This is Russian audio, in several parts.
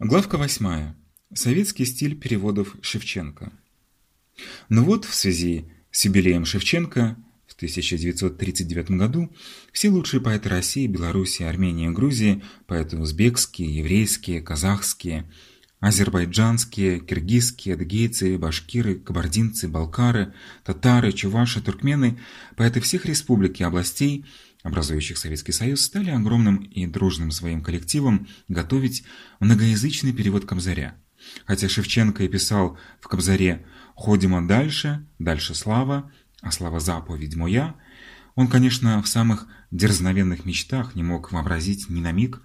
Главка восьмая. Советский стиль переводов Шевченко. Ну вот, в связи с юбилеем Шевченко в 1939 году все лучшие поэты России, Белоруссии, Армении и Грузии, поэты узбекские, еврейские, казахские, азербайджанские, киргизские, адыгейцы, башкиры, кабардинцы, балкары, татары, чуваши, туркмены, поэты всех республик и областей, образующих Советский Союз, стали огромным и дружным своим коллективом готовить многоязычный перевод Кобзаря. Хотя Шевченко и писал в Кобзаре «Ходимо дальше, дальше слава, а слава заповедь моя», он, конечно, в самых дерзновенных мечтах не мог вообразить ни на миг,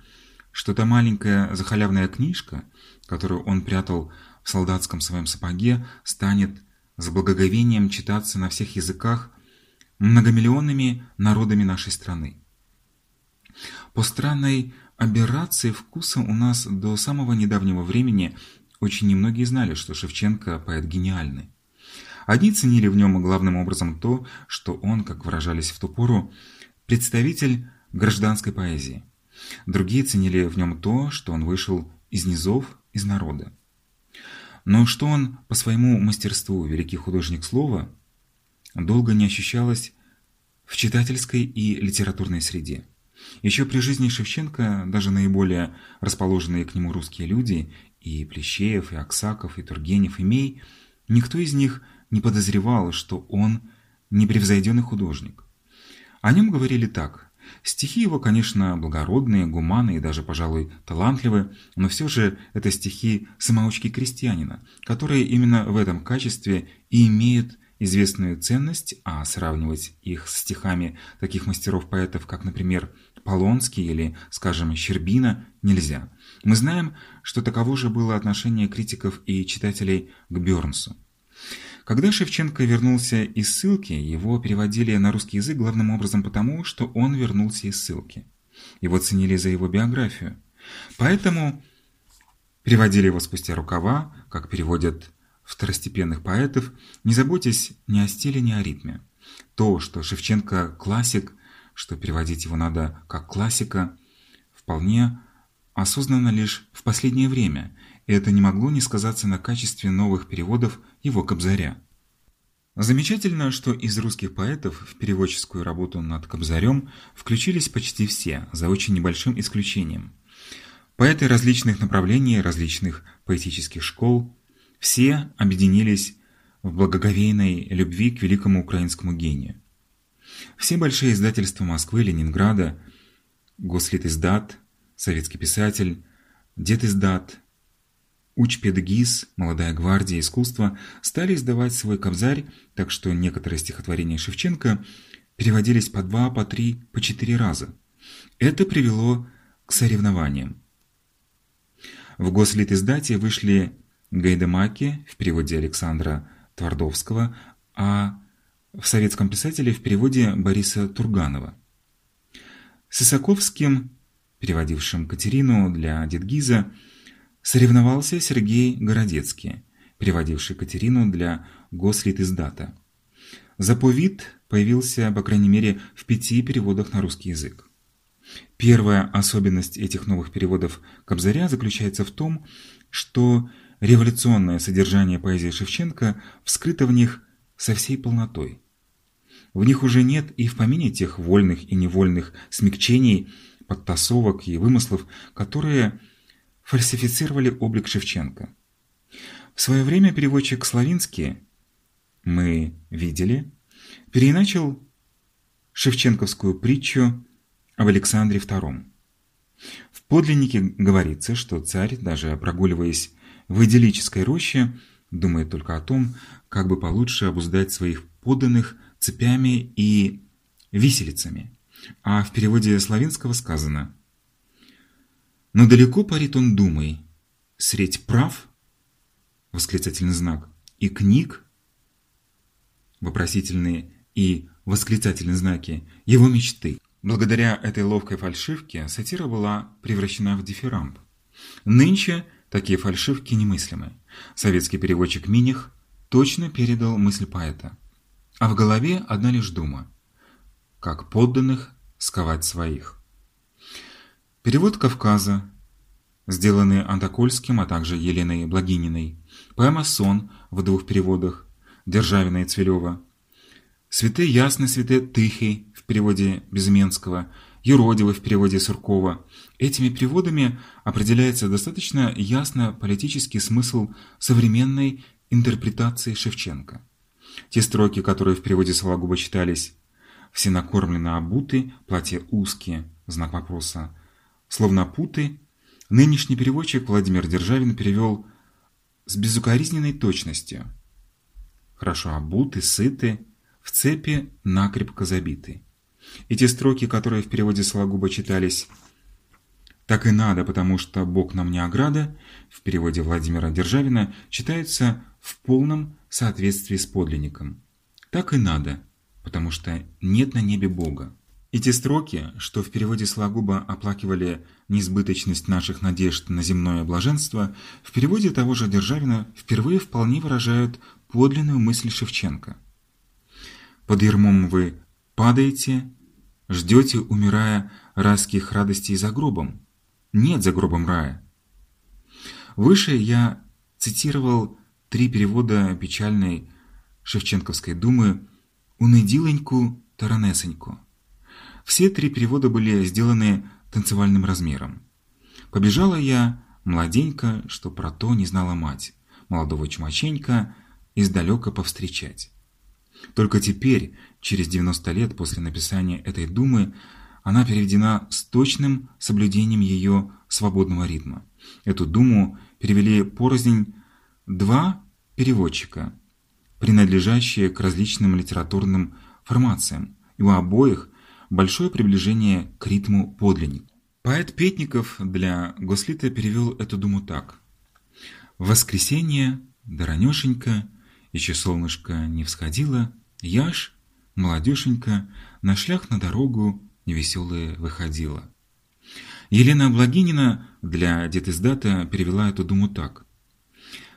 что та маленькая захалявная книжка – которую он прятал в солдатском своем сапоге, станет с благоговением читаться на всех языках многомиллионными народами нашей страны. По странной аберрации вкуса у нас до самого недавнего времени очень немногие знали, что Шевченко поэт гениальный. Одни ценили в нем главным образом то, что он, как выражались в ту пору, представитель гражданской поэзии. Другие ценили в нем то, что он вышел из низов из народа. Но что он по своему мастерству великий художник слова, долго не ощущалось в читательской и литературной среде. Еще при жизни Шевченко даже наиболее расположенные к нему русские люди, и Плещеев, и Аксаков, и Тургенев, и Мей, никто из них не подозревал, что он непревзойденный художник. О нем говорили так – Стихи его, конечно, благородные, гуманные и даже, пожалуй, талантливые, но все же это стихи самоучки крестьянина, которые именно в этом качестве и имеют известную ценность, а сравнивать их с стихами таких мастеров-поэтов, как, например, Полонский или, скажем, Щербина, нельзя. Мы знаем, что таково же было отношение критиков и читателей к Бёрнсу. Когда Шевченко вернулся из ссылки, его переводили на русский язык главным образом потому, что он вернулся из ссылки. Его ценили за его биографию. Поэтому переводили его спустя рукава, как переводят второстепенных поэтов, не заботясь ни о стиле, ни о ритме. То, что Шевченко классик, что переводить его надо как классика, вполне осознанно лишь в последнее время, и это не могло не сказаться на качестве новых переводов его Кобзаря. Замечательно, что из русских поэтов в переводческую работу над Кобзарем включились почти все, за очень небольшим исключением. Поэты различных направлений, различных поэтических школ, все объединились в благоговейной любви к великому украинскому гению. Все большие издательства Москвы, Ленинграда, Гослитиздат, Советский писатель, Детиздат, Учпедгиз, молодая гвардия искусства, стали издавать свой кобзарь, так что некоторые стихотворения Шевченко переводились по два, по три, по четыре раза. Это привело к соревнованиям. В Гослитиздате вышли Гайдамаки в переводе Александра Твардовского, а в советском писателе в переводе Бориса Турганова. С Исаковским, переводившим Катерину для Дедгиза, Соревновался Сергей Городецкий, переводивший Катерину для Гослитиздата. Заповит появился, по крайней мере, в пяти переводах на русский язык. Первая особенность этих новых переводов Кобзаря заключается в том, что революционное содержание поэзии Шевченко вскрыто в них со всей полнотой. В них уже нет и в помине тех вольных и невольных смягчений, подтасовок и вымыслов, которые фальсифицировали облик Шевченко. В свое время переводчик Славинский, мы видели, переиначил шевченковскую притчу об Александре II. В подлиннике говорится, что царь, даже прогуливаясь в идиллической роще, думает только о том, как бы получше обуздать своих подданных цепями и виселицами. А в переводе Славинского сказано но далеко парит он думай. Средь прав, восклицательный знак, и книг, вопросительные и восклицательные знаки, его мечты. Благодаря этой ловкой фальшивке сатира была превращена в дифирамб. Нынче такие фальшивки немыслимы. Советский переводчик Миних точно передал мысль поэта. А в голове одна лишь дума. Как подданных сковать своих. Перевод Кавказа сделанные Антокольским, а также Еленой Благининой, поэма «Сон» в двух переводах Державина и Цвелева, «Святы ясны, святы тихий» в переводе Безыменского, «Юродивы» в переводе Суркова. Этими переводами определяется достаточно ясно политический смысл современной интерпретации Шевченко. Те строки, которые в переводе Сологуба читались «Все накормлены обуты, платья узкие», знак вопроса, словно путы, нынешний переводчик Владимир Державин перевел с безукоризненной точностью. Хорошо обуты, сыты, в цепи накрепко забиты. И те строки, которые в переводе Сологуба читались «Так и надо, потому что Бог нам не ограда», в переводе Владимира Державина читаются в полном соответствии с подлинником. «Так и надо, потому что нет на небе Бога». И те строки, что в переводе Сологуба оплакивали неизбыточность наших надежд на земное блаженство, в переводе того же Державина впервые вполне выражают подлинную мысль Шевченко. «Под ермом вы падаете, ждете, умирая, райских радостей за гробом. Нет за гробом рая». Выше я цитировал три перевода печальной Шевченковской думы «Унедиленьку Таранесеньку». Все три перевода были сделаны танцевальным размером. Побежала я, младенька, что про то не знала мать, молодого чумаченька, издалека повстречать. Только теперь, через 90 лет после написания этой думы, она переведена с точным соблюдением ее свободного ритма. Эту думу перевели порознь два переводчика, принадлежащие к различным литературным формациям, и у обоих большое приближение к ритму подлинник. Поэт Петников для Гослита перевел эту думу так. «Воскресенье, да ранешенько, еще солнышко не всходило, я ж, молодешенька, на шлях на дорогу невеселая выходила». Елена Благинина для детиздата перевела эту думу так.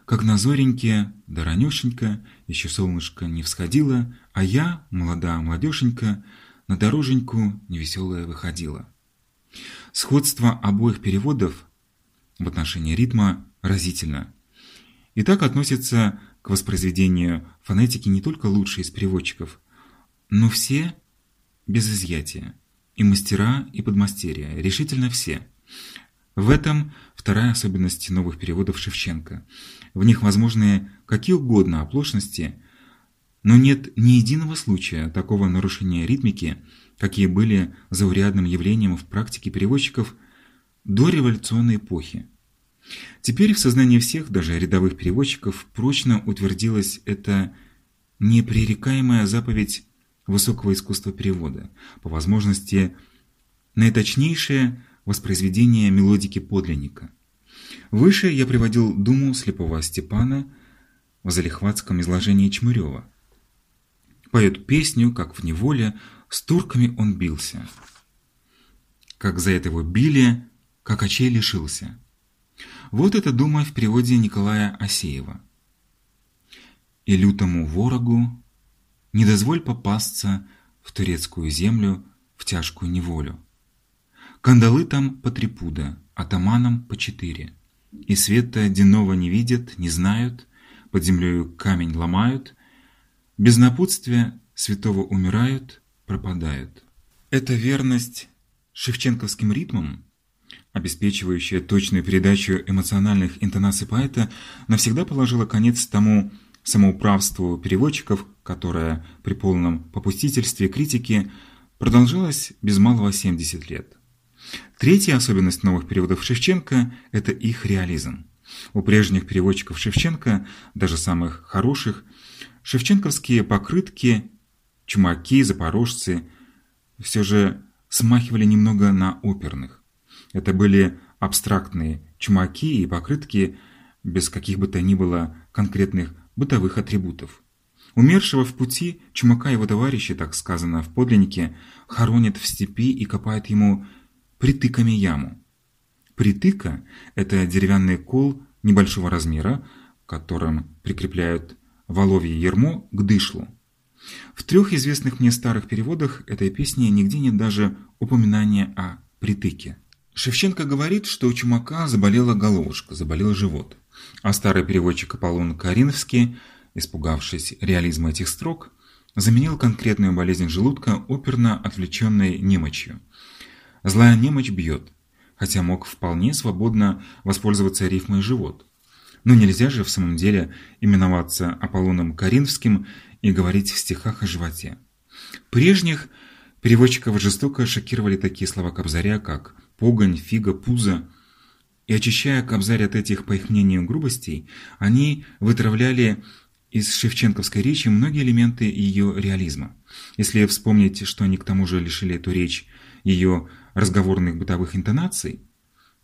«Как на зореньке, да ранешенько, еще солнышко не всходило, а я, молода молодешенька, на дороженьку невеселая выходила. Сходство обоих переводов в отношении ритма разительно. И так относится к воспроизведению фонетики не только лучшие из переводчиков, но все без изъятия. И мастера, и подмастерья, решительно все. В этом вторая особенность новых переводов Шевченко. В них возможны какие угодно оплошности – но нет ни единого случая такого нарушения ритмики, какие были заурядным явлением в практике переводчиков до революционной эпохи. Теперь в сознании всех, даже рядовых переводчиков, прочно утвердилась эта непререкаемая заповедь высокого искусства перевода, по возможности наиточнейшее воспроизведение мелодики подлинника. Выше я приводил думу слепого Степана в залихватском изложении Чмырева поет песню, как в неволе, с турками он бился. Как за это его били, как очей лишился. Вот это дума в переводе Николая Асеева. «И лютому ворогу не дозволь попасться в турецкую землю в тяжкую неволю. Кандалы там по три пуда, атаманам по четыре. И света денного не видят, не знают, под землею камень ломают, без напутствия святого умирают, пропадают. Эта верность шевченковским ритмам, обеспечивающая точную передачу эмоциональных интонаций поэта, навсегда положила конец тому самоуправству переводчиков, которое при полном попустительстве критики продолжалось без малого 70 лет. Третья особенность новых переводов Шевченко – это их реализм. У прежних переводчиков Шевченко, даже самых хороших, Шевченковские покрытки, чумаки, запорожцы все же смахивали немного на оперных. Это были абстрактные чумаки и покрытки без каких бы то ни было конкретных бытовых атрибутов. Умершего в пути чумака его товарищи, так сказано в подлиннике, хоронят в степи и копают ему притыками яму. Притыка – это деревянный кол небольшого размера, которым прикрепляют воловье ермо к дышлу. В трех известных мне старых переводах этой песни нигде нет даже упоминания о притыке. Шевченко говорит, что у чумака заболела головушка, заболел живот. А старый переводчик Аполлон Кариновский, испугавшись реализма этих строк, заменил конкретную болезнь желудка оперно отвлеченной немочью. Злая немочь бьет, хотя мог вполне свободно воспользоваться рифмой «живот». Но нельзя же в самом деле именоваться Аполлоном Каринским и говорить в стихах о животе. Прежних переводчиков жестоко шокировали такие слова Кобзаря, как «погонь», «фига», «пузо», и очищая Кобзарь от этих, по их мнению, грубостей, они вытравляли из шевченковской речи многие элементы ее реализма. Если вспомнить, что они к тому же лишили эту речь ее разговорних бытових інтонацій,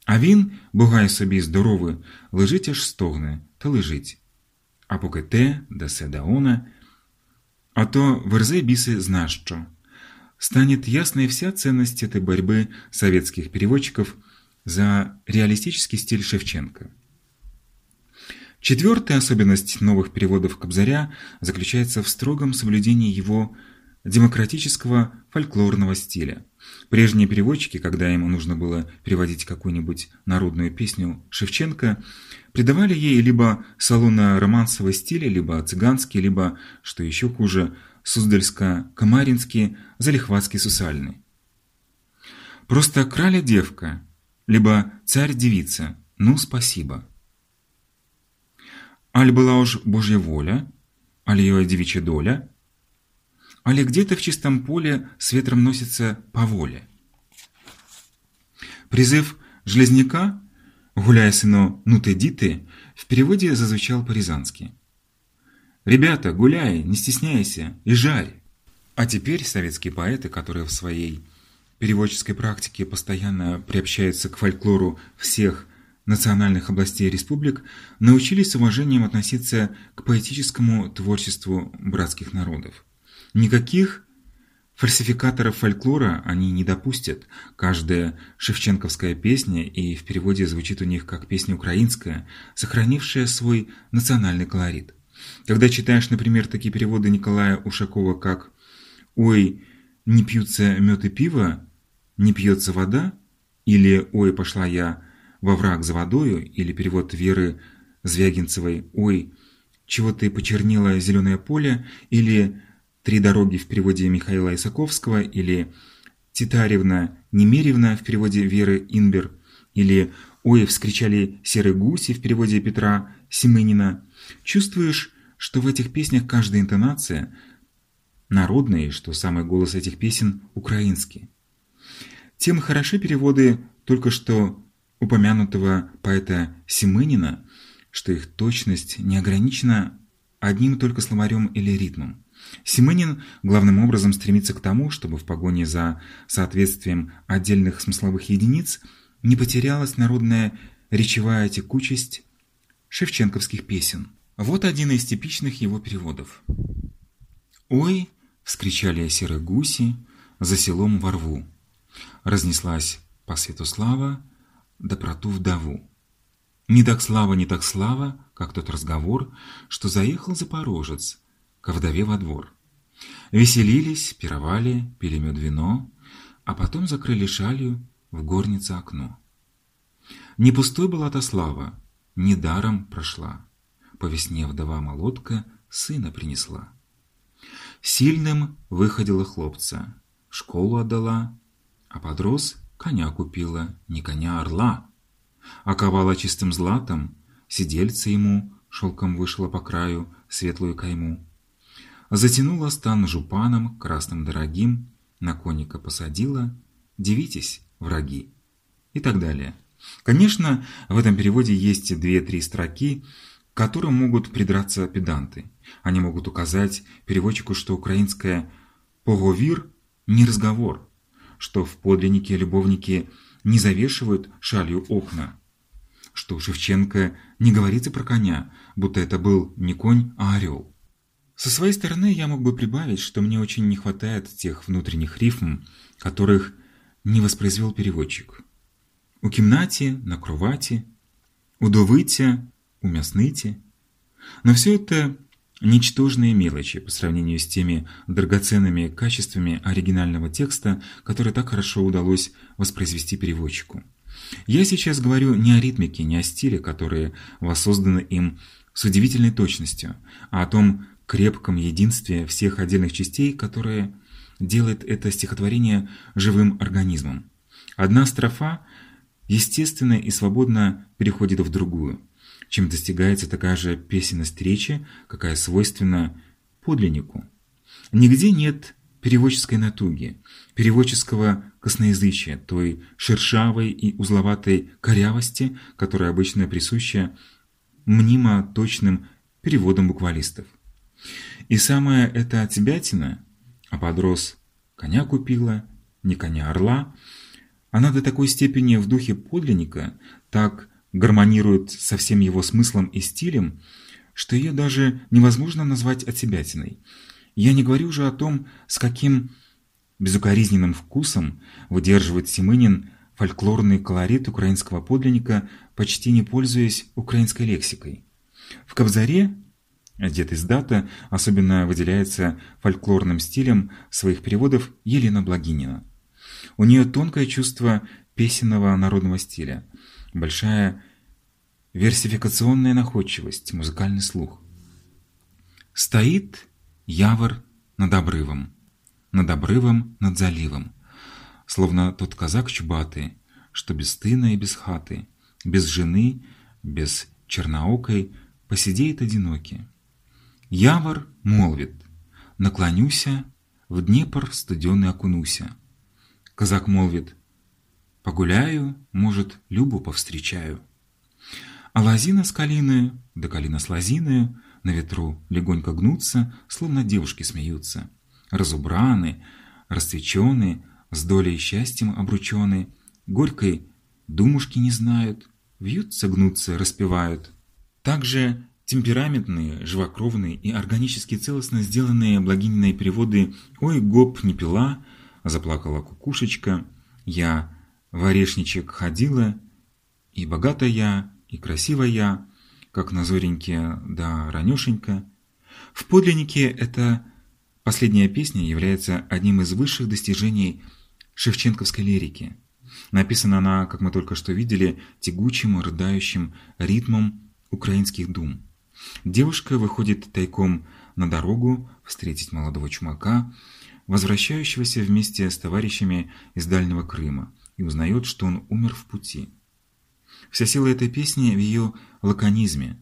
а він, бугає собі здоровий, лежить аж стогне, та лежить. А поки те, дасе даона, а то верзе біси знащо. Станет ясной вся ценность этой борьбы советских переводчиков за реалистический стиль Шевченко. Четвертая особенность новых переводов Кобзаря заключается в строгом соблюдении его демократического фольклорного стиля. Прежние переводчики, когда им нужно было переводить какую-нибудь народную песню Шевченко, придавали ей либо салонно-романсовый стиль, либо цыганский, либо, что еще хуже, суздальско-камаринский, залихватский-сусальный. Просто краля девка, либо царь-девица, ну спасибо. Аль была уж Божья воля, аль ее девичья доля, али где-то в чистом поле с ветром носится по воле. Призыв «Железняка», гуляя сыно «Ну ты, диты», в переводе зазвучал по-рязански. «Ребята, гуляй, не стесняйся и жарь». А теперь советские поэты, которые в своей переводческой практике постоянно приобщаются к фольклору всех национальных областей республик, научились с уважением относиться к поэтическому творчеству братских народов. Никаких фальсификаторов фольклора они не допустят. Каждая шевченковская песня и в переводе звучит у них как песня украинская, сохранившая свой национальный колорит. Когда читаешь, например, такие переводы Николая Ушакова, как «Ой, не пьются мед и пиво, не пьется вода» или «Ой, пошла я во враг за водою» или перевод Веры Звягинцевой «Ой, чего ты почернело зеленое поле» или «Три дороги» в переводе Михаила Исаковского или «Титаревна Немеревна» в переводе Веры Инбер или «Ой, вскричали серые гуси» в переводе Петра Семенина, чувствуешь, что в этих песнях каждая интонация народная и что самый голос этих песен украинский. Тем хороши переводы только что упомянутого поэта Семенина, что их точность не ограничена одним только словарем или ритмом. Семенин главным образом стремится к тому, чтобы в погоне за соответствием отдельных смысловых единиц не потерялась народная речевая текучесть шевченковских песен. Вот один из типичных его переводов. «Ой!» — вскричали серые гуси за селом во рву. Разнеслась по свету слава, да про ту вдову. Не так слава, не так слава, как тот разговор, что заехал запорожец ко вдове во двор. Веселились, пировали, пили мед вино, а потом закрыли шалью в горнице окно. Не пустой была та слава, не даром прошла. По весне вдова молотка сына принесла. Сильным выходила хлопца, школу отдала, а подрос коня купила, не коня, а орла. Оковала чистым златом, сидельце ему шелком вышло по краю светлую кайму. Затянула стан жупаном красным дорогим, на коника посадила, дивитесь, враги, и так далее. Конечно, в этом переводе есть две-три строки, к которым могут придраться педанты. Они могут указать переводчику, что украинское «поговир» не разговор, что в подлиннике любовники не завешивают шалью окна, что Шевченко не говорится про коня, будто это был не конь, а орел. Со своей стороны я мог бы прибавить, что мне очень не хватает тех внутренних рифм, которых не воспроизвел переводчик. У кімнаті, на кровати, у довыття, у мясныти. Но все это Ничтожные мелочи по сравнению с теми драгоценными качествами оригинального текста, которые так хорошо удалось воспроизвести переводчику. Я сейчас говорю не о ритмике, не о стиле, которые воссозданы им с удивительной точностью, а о том крепком единстве всех отдельных частей, которое делает это стихотворение живым организмом. Одна строфа естественно и свободно переходит в другую, чем достигается такая же песенность речи, какая свойственна подлиннику. Нигде нет переводческой натуги, переводческого косноязычия, той шершавой и узловатой корявости, которая обычно присуща мнимо точным переводам буквалистов. И самое это отсебятина, а подрос коня купила, не коня орла, она до такой степени в духе подлинника так гармонирует со всем его смыслом и стилем, что ее даже невозможно назвать отсебятиной. Я не говорю уже о том, с каким безукоризненным вкусом выдерживает Семынин фольклорный колорит украинского подлинника, почти не пользуясь украинской лексикой. В Кобзаре Дед из дата особенно выделяется фольклорным стилем своих переводов Елена Благинина. У нее тонкое чувство песенного народного стиля, большая версификационная находчивость, музыкальный слух. Стоит явор над обрывом, над обрывом над заливом, словно тот казак чубатый, что без тына и без хаты, без жены, без черноокой, посидеет одинокий. Явор молвит, наклонюся, в Днепр студеный окунуся. Казак молвит, погуляю, может, Любу повстречаю. А лозина с калины, да калина с лозиною на ветру легонько гнутся, словно девушки смеются. Разубраны, расцвечены, с долей счастьем обручены, горькой думушки не знают, вьются, гнутся, распевают. Также Темпераментные, живокровные и органически целостно сделанные Благининой переводы «Ой, гоп, не пила», «Заплакала кукушечка», «Я в орешничек ходила», и богатая, и красивая, как на зореньке да ранешенька. В подлиннике эта последняя песня является одним из высших достижений шевченковской лирики. Написана она, как мы только что видели, тягучим, рыдающим ритмом украинских дум. Девушка выходит тайком на дорогу встретить молодого чумака, возвращающегося вместе с товарищами из Дальнего Крыма, и узнает, что он умер в пути. Вся сила этой песни в ее лаконизме,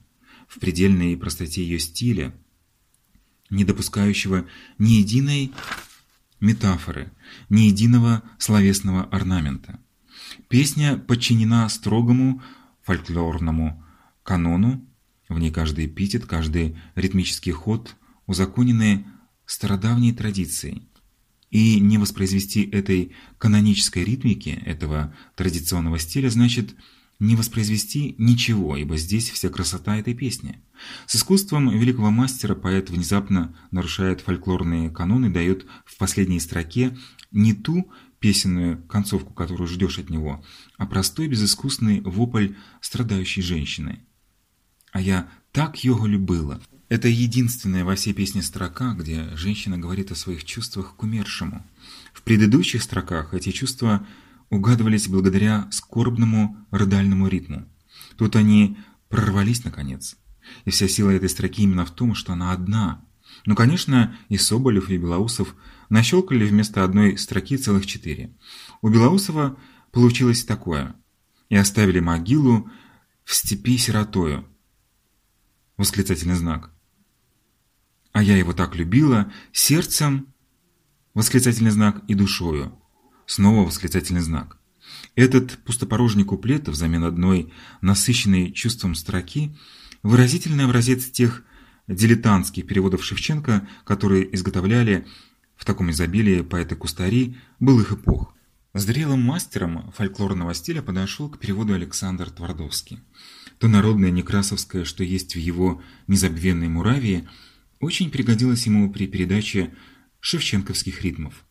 в предельной простоте ее стиля, не допускающего ни единой метафоры, ни единого словесного орнамента. Песня подчинена строгому фольклорному канону в ней каждый эпитет, каждый ритмический ход узаконены стародавней традицией. И не воспроизвести этой канонической ритмики, этого традиционного стиля, значит не воспроизвести ничего, ибо здесь вся красота этой песни. С искусством великого мастера поэт внезапно нарушает фольклорные каноны, дает в последней строке не ту песенную концовку, которую ждешь от него, а простой безыскусный вопль страдающей женщины а я так его любила. Это единственная во всей песне строка, где женщина говорит о своих чувствах к умершему. В предыдущих строках эти чувства угадывались благодаря скорбному рыдальному ритму. Тут они прорвались наконец. И вся сила этой строки именно в том, что она одна. Ну, конечно, и Соболев, и Белоусов нащелкали вместо одной строки целых четыре. У Белоусова получилось такое. «И оставили могилу в степи сиротою, восклицательный знак. А я его так любила сердцем, восклицательный знак, и душою, снова восклицательный знак. Этот пустопорожний куплет взамен одной насыщенной чувством строки выразительный образец тех дилетантских переводов Шевченко, которые изготовляли в таком изобилии поэты-кустари былых эпох. Зрелым мастером фольклорного стиля подошел к переводу Александр Твардовский. То народное некрасовское, что есть в его незабвенной Муравии, очень пригодилось ему при передаче шевченковских ритмов.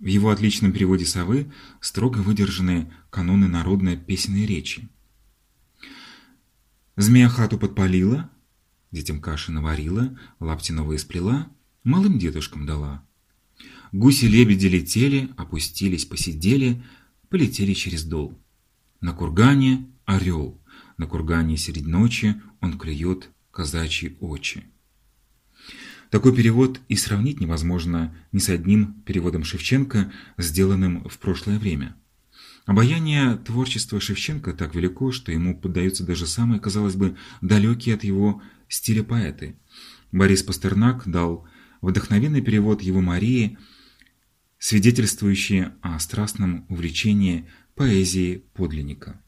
В его отличном переводе «Совы» строго выдержаны каноны народной песенной речи. Змея хату подпалила, детям каши наварила, лапти новые сплела, малым дедушкам дала. Гуси-лебеди летели, опустились, посидели, полетели через дол. На кургане орел, на кургане средь ночи он клюет казачьи очи. Такой перевод и сравнить невозможно ни с одним переводом Шевченко, сделанным в прошлое время. Обаяние творчества Шевченко так велико, что ему поддаются даже самые, казалось бы, далекие от его стиля поэты. Борис Пастернак дал вдохновенный перевод его Марии, свидетельствующий о страстном увлечении поэзии подлинника.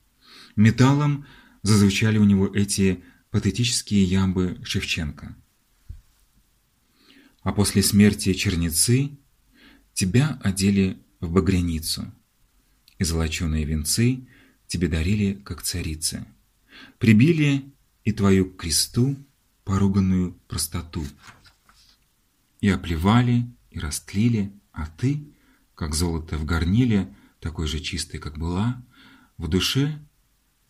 Металлом зазвучали у него эти патетические ямбы Шевченко. А после смерти черницы тебя одели в багряницу, и золоченые венцы тебе дарили, как царицы. Прибили и твою к кресту поруганную простоту. И оплевали, и растлили, а ты, как золото в горниле, такой же чистой, как была, в душе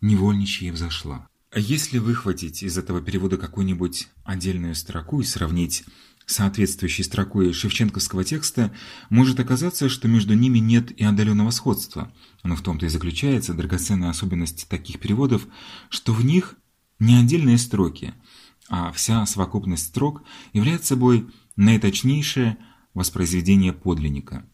невольничьей взошла. А если выхватить из этого перевода какую-нибудь отдельную строку и сравнить соответствующей строкой шевченковского текста, может оказаться, что между ними нет и отдаленного сходства. Но в том-то и заключается драгоценная особенность таких переводов, что в них не отдельные строки, а вся совокупность строк является собой наиточнейшее воспроизведение подлинника.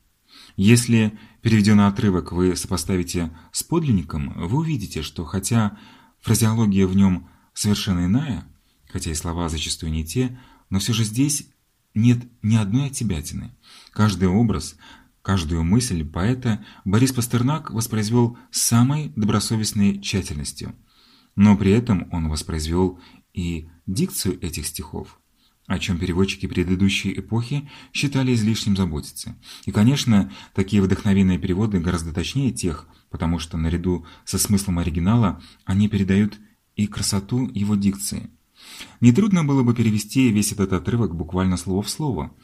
Если переведенный отрывок вы сопоставите с подлинником, вы увидите, что хотя фразеология в нем совершенно иная, хотя и слова зачастую не те, но все же здесь нет ни одной отсебятины. Каждый образ, каждую мысль поэта Борис Пастернак воспроизвел с самой добросовестной тщательностью. Но при этом он воспроизвел и дикцию этих стихов о чем переводчики предыдущей эпохи считали излишним заботиться. И, конечно, такие вдохновенные переводы гораздо точнее тех, потому что наряду со смыслом оригинала они передают и красоту его дикции. Нетрудно было бы перевести весь этот отрывок буквально слово в слово,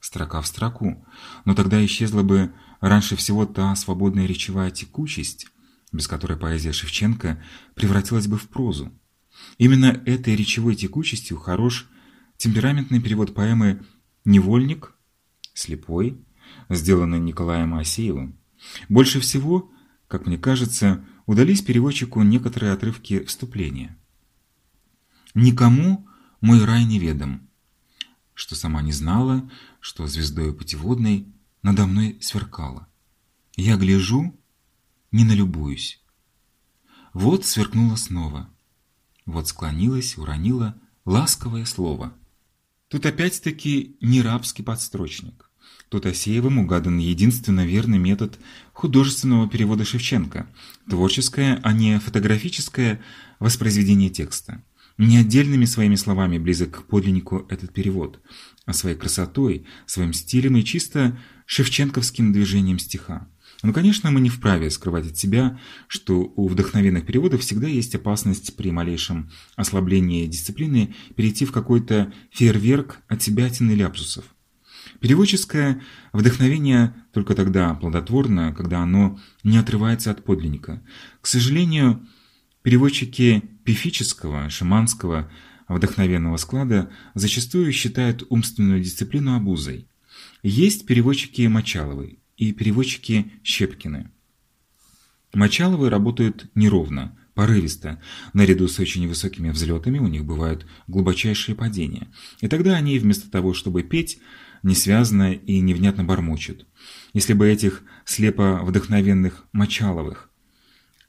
строка в строку, но тогда исчезла бы раньше всего та свободная речевая текучесть, без которой поэзия Шевченко превратилась бы в прозу. Именно этой речевой текучестью хорош темпераментный перевод поэмы «Невольник», «Слепой», сделанный Николаем Асеевым. Больше всего, как мне кажется, удались переводчику некоторые отрывки вступления. Никому мой рай неведом, что сама не знала, что звездою путеводной надо мной сверкала. Я гляжу, не налюбуюсь. Вот сверкнула снова, вот склонилась, уронила ласковое слово. Тут опять-таки не рабский подстрочник. Тут Асеевым угадан единственно верный метод художественного перевода Шевченко – творческое, а не фотографическое воспроизведение текста. Не отдельными своими словами близок к подлиннику этот перевод, а своей красотой, своим стилем и чисто шевченковским движением стиха. Но, конечно, мы не вправе скрывать от себя, что у вдохновенных переводов всегда есть опасность при малейшем ослаблении дисциплины перейти в какой-то фейерверк от себятин и ляпсусов. Переводческое вдохновение только тогда плодотворно, когда оно не отрывается от подлинника. К сожалению, Переводчики пифического, шаманского, вдохновенного склада зачастую считают умственную дисциплину обузой. Есть переводчики Мочаловы и переводчики Щепкины. Мочаловы работают неровно, порывисто. Наряду с очень высокими взлетами у них бывают глубочайшие падения. И тогда они вместо того, чтобы петь, несвязно и невнятно бормочут. Если бы этих слепо вдохновенных Мочаловых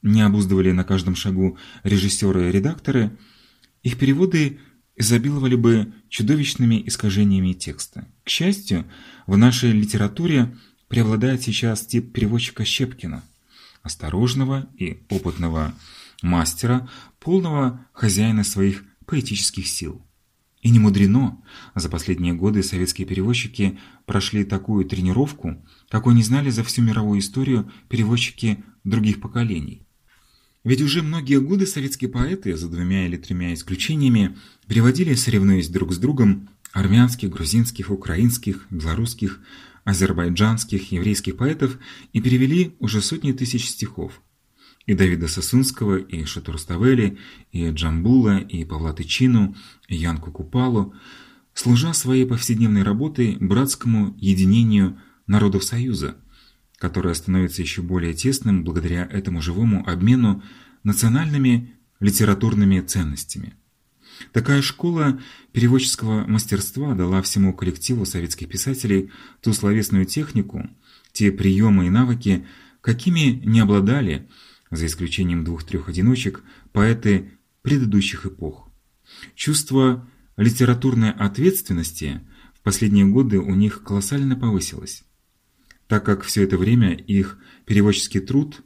не обуздывали на каждом шагу режиссеры и редакторы, их переводы изобиловали бы чудовищными искажениями текста. К счастью, в нашей литературе преобладает сейчас тип переводчика Щепкина, осторожного и опытного мастера, полного хозяина своих поэтических сил. И не мудрено, за последние годы советские переводчики прошли такую тренировку, какой не знали за всю мировую историю переводчики других поколений. Ведь уже многие годы советские поэты, за двумя или тремя исключениями, переводили, соревнуясь друг с другом, армянских, грузинских, украинских, белорусских, азербайджанских, еврейских поэтов и перевели уже сотни тысяч стихов. И Давида Сосунского, и Шатурставели, и Джамбула, и Павла Тычину, и Янку Купалу, служа своей повседневной работой братскому единению народов Союза, которое становится еще более тесным благодаря этому живому обмену национальными литературными ценностями. Такая школа переводческого мастерства дала всему коллективу советских писателей ту словесную технику, те приемы и навыки, какими не обладали, за исключением двух-трех одиночек, поэты предыдущих эпох. Чувство литературной ответственности в последние годы у них колоссально повысилось, так как все это время их переводческий труд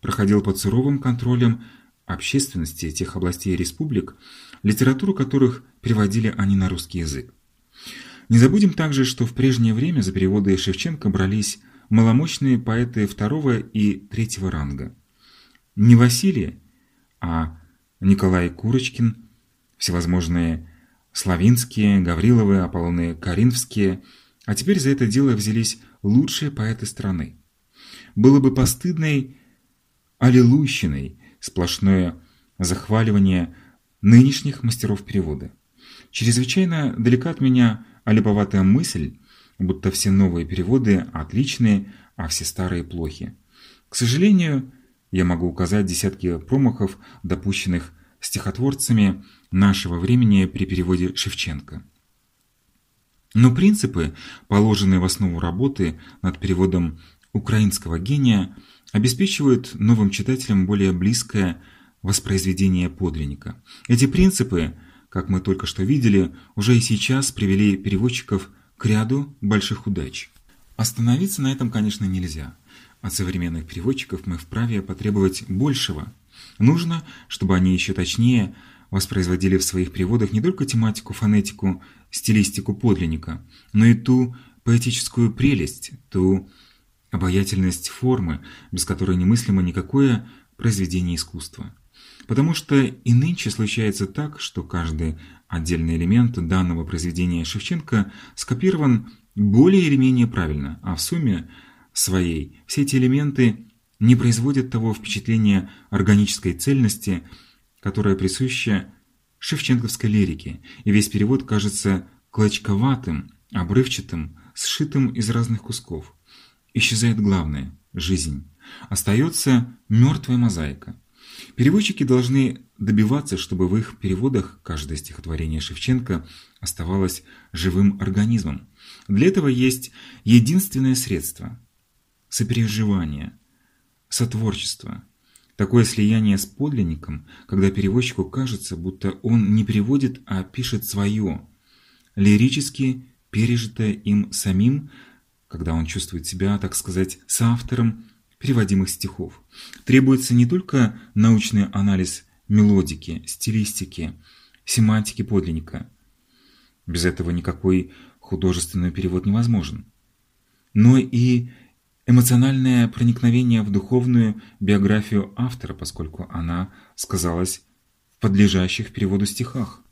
проходил под суровым контролем общественности тех областей республик, литературу которых переводили они на русский язык. Не забудем также, что в прежнее время за переводы Шевченко брались маломощные поэты второго и третьего ранга. Не Василий, а Николай Курочкин, всевозможные Славинские, Гавриловы, Аполлоны Каринфские, а теперь за это дело взялись лучшие поэты страны. Было бы постыдной аллилуйщиной сплошное захваливание нынешних мастеров перевода. Чрезвычайно далека от меня олиповатая мысль, будто все новые переводы отличные, а все старые плохи. К сожалению, я могу указать десятки промахов, допущенных стихотворцами нашего времени при переводе Шевченко. Но принципы, положенные в основу работы над переводом украинского гения, обеспечивают новым читателям более близкое воспроизведение подлинника. Эти принципы, как мы только что видели, уже и сейчас привели переводчиков к ряду больших удач. Остановиться на этом, конечно, нельзя. От современных переводчиков мы вправе потребовать большего. Нужно, чтобы они еще точнее воспроизводили в своих переводах не только тематику, фонетику, стилистику подлинника, но и ту поэтическую прелесть, ту обаятельность формы, без которой немыслимо никакое произведение искусства. Потому что и нынче случается так, что каждый отдельный элемент данного произведения Шевченко скопирован более или менее правильно, а в сумме своей все эти элементы не производят того впечатления органической цельности, которое присуще шевченковской лирике, и весь перевод кажется клочковатым, обрывчатым, сшитым из разных кусков. Исчезает главное – жизнь. Остается мертвая мозаика. Переводчики должны добиваться, чтобы в их переводах каждое стихотворение Шевченко оставалось живым организмом. Для этого есть единственное средство – сопереживание, сотворчество. Такое слияние с подлинником, когда переводчику кажется, будто он не переводит, а пишет свое, лирически пережитое им самим – когда он чувствует себя, так сказать, соавтором переводимых стихов. Требуется не только научный анализ мелодики, стилистики, семантики подлинника. Без этого никакой художественный перевод невозможен. Но и эмоциональное проникновение в духовную биографию автора, поскольку она сказалась в подлежащих переводу стихах.